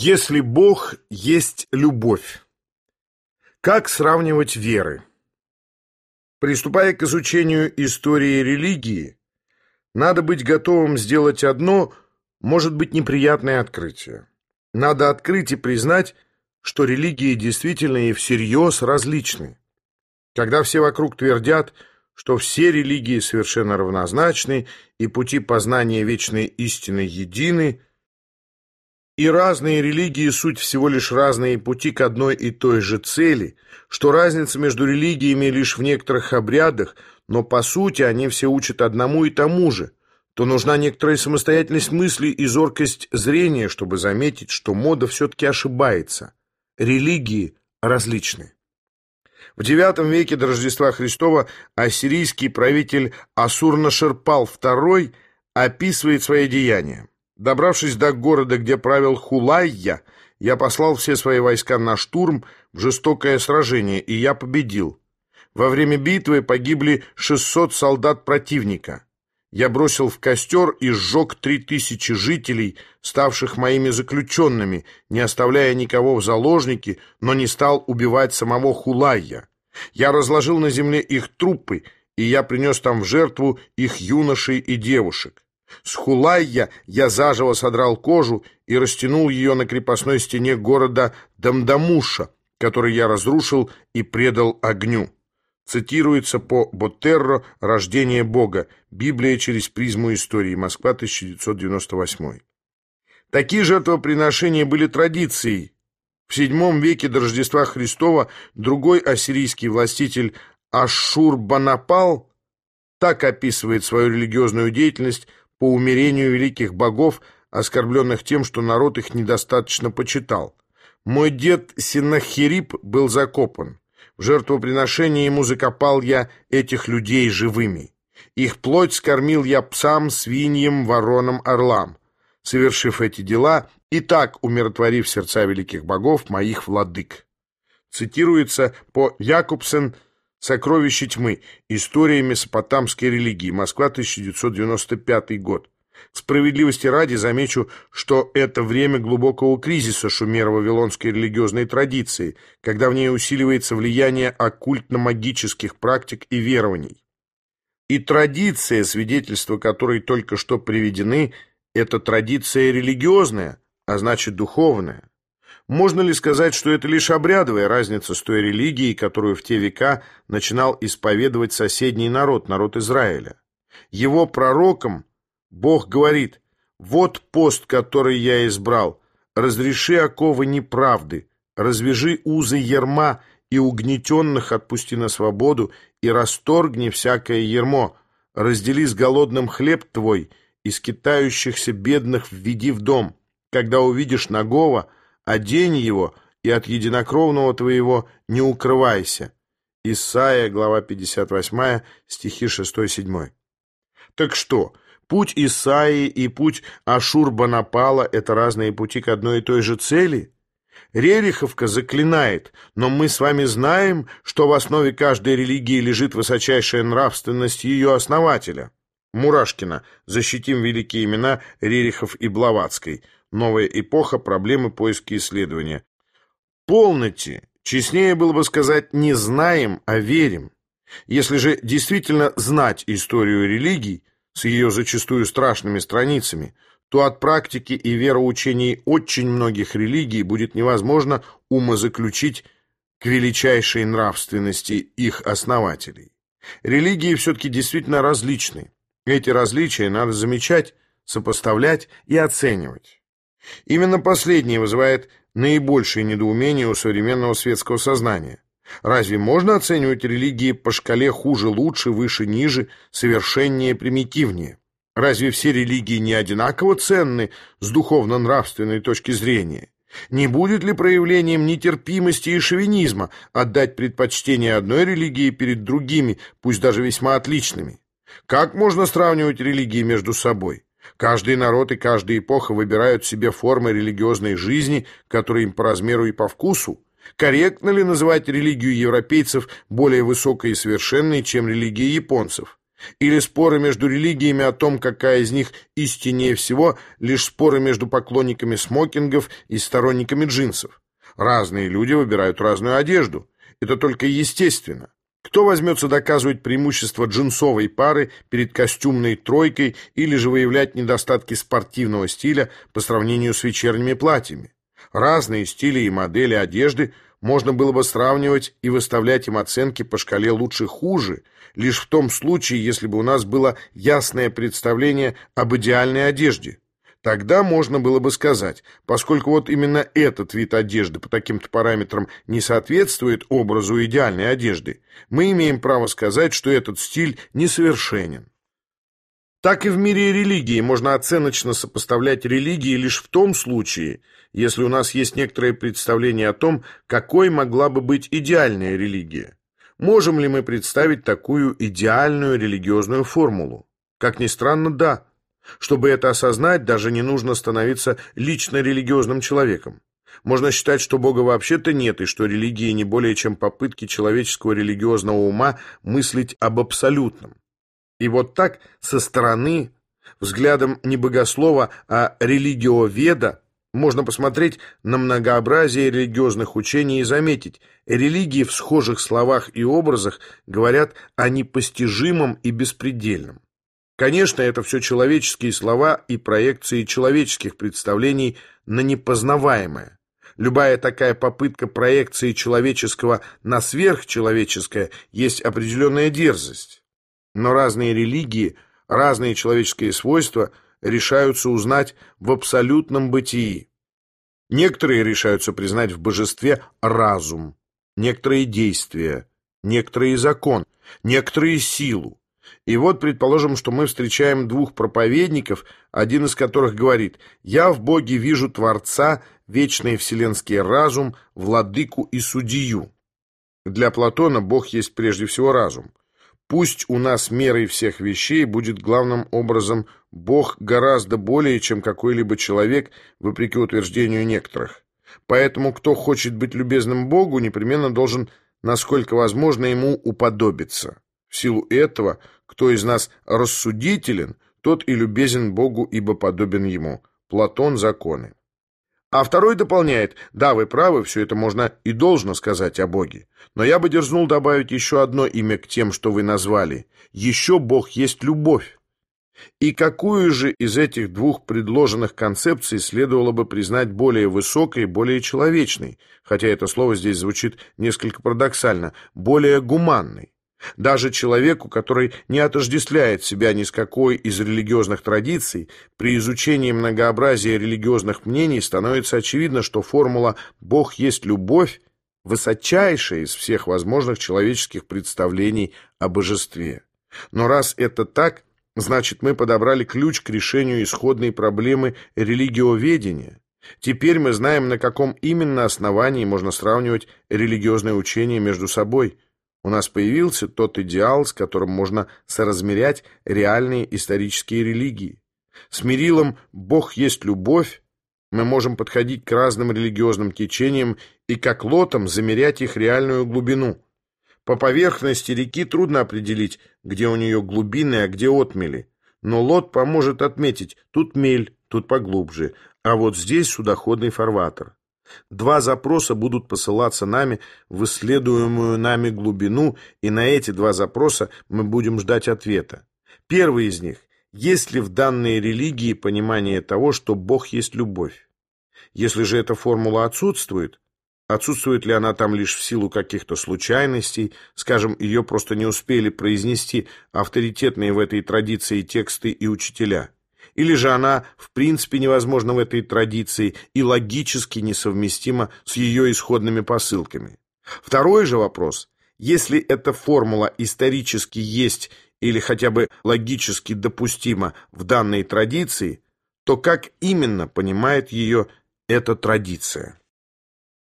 Если Бог есть любовь. Как сравнивать веры? Приступая к изучению истории религии, надо быть готовым сделать одно, может быть, неприятное открытие. Надо открыть и признать, что религии действительно и всерьез различны. Когда все вокруг твердят, что все религии совершенно равнозначны и пути познания вечной истины едины – и разные религии – суть всего лишь разные пути к одной и той же цели, что разница между религиями лишь в некоторых обрядах, но по сути они все учат одному и тому же, то нужна некоторая самостоятельность мысли и зоркость зрения, чтобы заметить, что мода все-таки ошибается. Религии различны. В IX веке до Рождества Христова ассирийский правитель Асурнаширпал II описывает свои деяния. Добравшись до города, где правил Хулайя, я послал все свои войска на штурм в жестокое сражение, и я победил. Во время битвы погибли 600 солдат противника. Я бросил в костер и сжег три тысячи жителей, ставших моими заключенными, не оставляя никого в заложники, но не стал убивать самого Хулайя. Я разложил на земле их трупы, и я принес там в жертву их юношей и девушек. С Хулайя я заживо содрал кожу и растянул ее на крепостной стене города Дамдамуша, который я разрушил и предал огню. Цитируется по Ботерро «Рождение Бога. Библия через призму истории. Москва, 1998». Такие жертвоприношения были традицией. В VII веке до Рождества Христова другой ассирийский властитель Ашшур-Банапал так описывает свою религиозную деятельность по умерению великих богов, оскорбленных тем, что народ их недостаточно почитал. Мой дед Синахирип был закопан. В жертвоприношение ему закопал я этих людей живыми. Их плоть скормил я псам, свиньям, воронам, орлам. Совершив эти дела, и так умиротворив сердца великих богов, моих владык. Цитируется по Якубсен Сокровища тьмы. История месопотамской религии. Москва, 1995 год. Справедливости ради замечу, что это время глубокого кризиса шумеро-вавилонской религиозной традиции, когда в ней усиливается влияние оккультно-магических практик и верований. И традиция, свидетельства которой только что приведены, это традиция религиозная, а значит духовная. Можно ли сказать, что это лишь обрядовая разница с той религией, которую в те века начинал исповедовать соседний народ, народ Израиля? Его пророкам Бог говорит, «Вот пост, который я избрал, разреши оковы неправды, развяжи узы ерма и угнетенных отпусти на свободу и расторгни всякое ермо, раздели с голодным хлеб твой и скитающихся бедных введи в дом. Когда увидишь нагого, одень его, и от единокровного твоего не укрывайся». Исайя, глава 58, стихи 6-7. Так что, путь Исаии и путь Ашур-Банапала – это разные пути к одной и той же цели? Рериховка заклинает, но мы с вами знаем, что в основе каждой религии лежит высочайшая нравственность ее основателя. Мурашкина. Защитим великие имена Рерихов и Блаватской. Новая эпоха, проблемы, поиски, исследования. Полноте, честнее было бы сказать, не знаем, а верим. Если же действительно знать историю религий с ее зачастую страшными страницами, то от практики и вероучений очень многих религий будет невозможно умозаключить к величайшей нравственности их основателей. Религии все-таки действительно различны. Эти различия надо замечать, сопоставлять и оценивать. Именно последнее вызывает наибольшее недоумение у современного светского сознания. Разве можно оценивать религии по шкале хуже, лучше, выше, ниже, совершеннее, примитивнее? Разве все религии не одинаково ценны с духовно-нравственной точки зрения? Не будет ли проявлением нетерпимости и шовинизма отдать предпочтение одной религии перед другими, пусть даже весьма отличными? Как можно сравнивать религии между собой? Каждый народ и каждая эпоха выбирают себе формы религиозной жизни, которые им по размеру и по вкусу. Корректно ли называть религию европейцев более высокой и совершенной, чем религия японцев? Или споры между религиями о том, какая из них истиннее всего, лишь споры между поклонниками смокингов и сторонниками джинсов. Разные люди выбирают разную одежду. Это только естественно. Кто возьмется доказывать преимущество джинсовой пары перед костюмной тройкой или же выявлять недостатки спортивного стиля по сравнению с вечерними платьями? Разные стили и модели одежды можно было бы сравнивать и выставлять им оценки по шкале лучше-хуже, лишь в том случае, если бы у нас было ясное представление об идеальной одежде. Тогда можно было бы сказать, поскольку вот именно этот вид одежды по таким-то параметрам не соответствует образу идеальной одежды, мы имеем право сказать, что этот стиль несовершенен. Так и в мире религии можно оценочно сопоставлять религии лишь в том случае, если у нас есть некоторое представление о том, какой могла бы быть идеальная религия. Можем ли мы представить такую идеальную религиозную формулу? Как ни странно, да. Чтобы это осознать, даже не нужно становиться лично религиозным человеком. Можно считать, что Бога вообще-то нет, и что религии не более чем попытки человеческого религиозного ума мыслить об абсолютном. И вот так, со стороны, взглядом не богослова, а религиоведа, можно посмотреть на многообразие религиозных учений и заметить, религии в схожих словах и образах говорят о непостижимом и беспредельном. Конечно, это все человеческие слова и проекции человеческих представлений на непознаваемое. Любая такая попытка проекции человеческого на сверхчеловеческое есть определенная дерзость. Но разные религии, разные человеческие свойства решаются узнать в абсолютном бытии. Некоторые решаются признать в божестве разум, некоторые действия, некоторые закон, некоторые силу. И вот, предположим, что мы встречаем двух проповедников, один из которых говорит «Я в Боге вижу Творца, вечный вселенский разум, владыку и судью». Для Платона Бог есть прежде всего разум. Пусть у нас мерой всех вещей будет главным образом Бог гораздо более, чем какой-либо человек, вопреки утверждению некоторых. Поэтому кто хочет быть любезным Богу, непременно должен, насколько возможно, ему уподобиться. В силу этого, кто из нас рассудителен, тот и любезен Богу, ибо подобен ему. Платон, законы. А второй дополняет, да, вы правы, все это можно и должно сказать о Боге. Но я бы дерзнул добавить еще одно имя к тем, что вы назвали. Еще Бог есть любовь. И какую же из этих двух предложенных концепций следовало бы признать более высокой, более человечной, хотя это слово здесь звучит несколько парадоксально, более гуманной? Даже человеку, который не отождествляет себя ни с какой из религиозных традиций, при изучении многообразия религиозных мнений становится очевидно, что формула «Бог есть любовь» высочайшая из всех возможных человеческих представлений о божестве. Но раз это так, значит мы подобрали ключ к решению исходной проблемы религиоведения. Теперь мы знаем, на каком именно основании можно сравнивать религиозные учения между собой – у нас появился тот идеал, с которым можно соразмерять реальные исторические религии. С мерилом «Бог есть любовь» мы можем подходить к разным религиозным течениям и как лотом замерять их реальную глубину. По поверхности реки трудно определить, где у нее глубины, а где отмели. Но лот поможет отметить, тут мель, тут поглубже, а вот здесь судоходный фарватер. Два запроса будут посылаться нами в исследуемую нами глубину, и на эти два запроса мы будем ждать ответа. Первый из них – есть ли в данной религии понимание того, что Бог есть любовь? Если же эта формула отсутствует, отсутствует ли она там лишь в силу каких-то случайностей, скажем, ее просто не успели произнести авторитетные в этой традиции тексты и учителя – или же она в принципе невозможна в этой традиции и логически несовместима с ее исходными посылками. Второй же вопрос. Если эта формула исторически есть или хотя бы логически допустима в данной традиции, то как именно понимает ее эта традиция?